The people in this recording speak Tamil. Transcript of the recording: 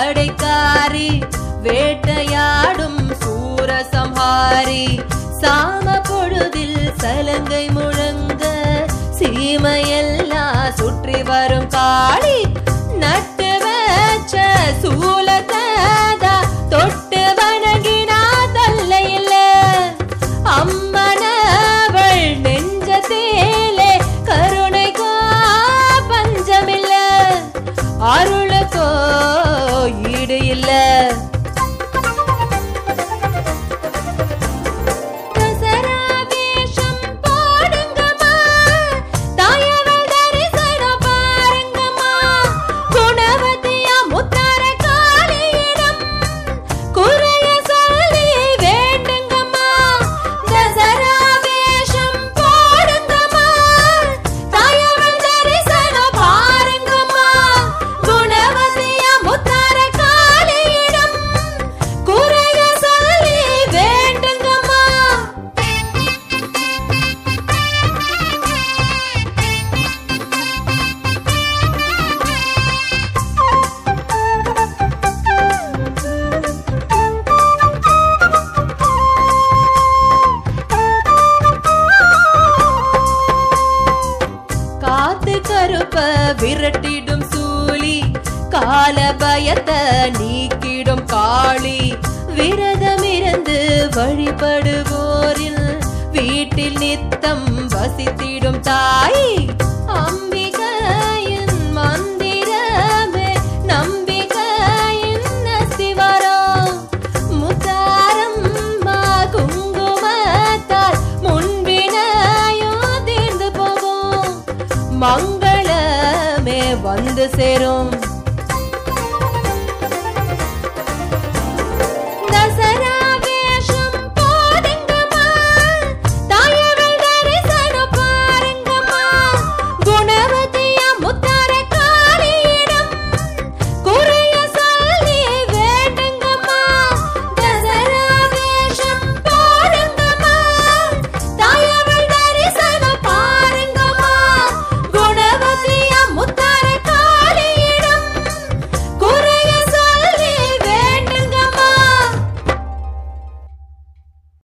சடைக்காரி வேட்டையாடும் சூரசம்ஹாரி சாம பொழுதில் சலங்கை முழங்க சீமையெல்லாம் சுற்றி வரும் காளி. நட்டு வச்ச சூலத்ததா தொட்டு வணங்கினா தல்ல இல்ல. அம்மனவள் நெஞ்சத்தேலே கருணைக்கோ பஞ்சமில்ல. அருள் விரட்டிடும் சூலி கால பயத்தை நீக்கிடும் காளி. விரதமிருந்து வழிபடுவோரில் வீட்டில் நித்தம் வசித்திடும் தாய். அம்பிகையின் மந்திரமே நம்பிக்கையின் அஸ்திவாரம் முத்தாரம் குங்குமத்தால் முன்பினையோ தீர்ந்து வந்து சேரும்.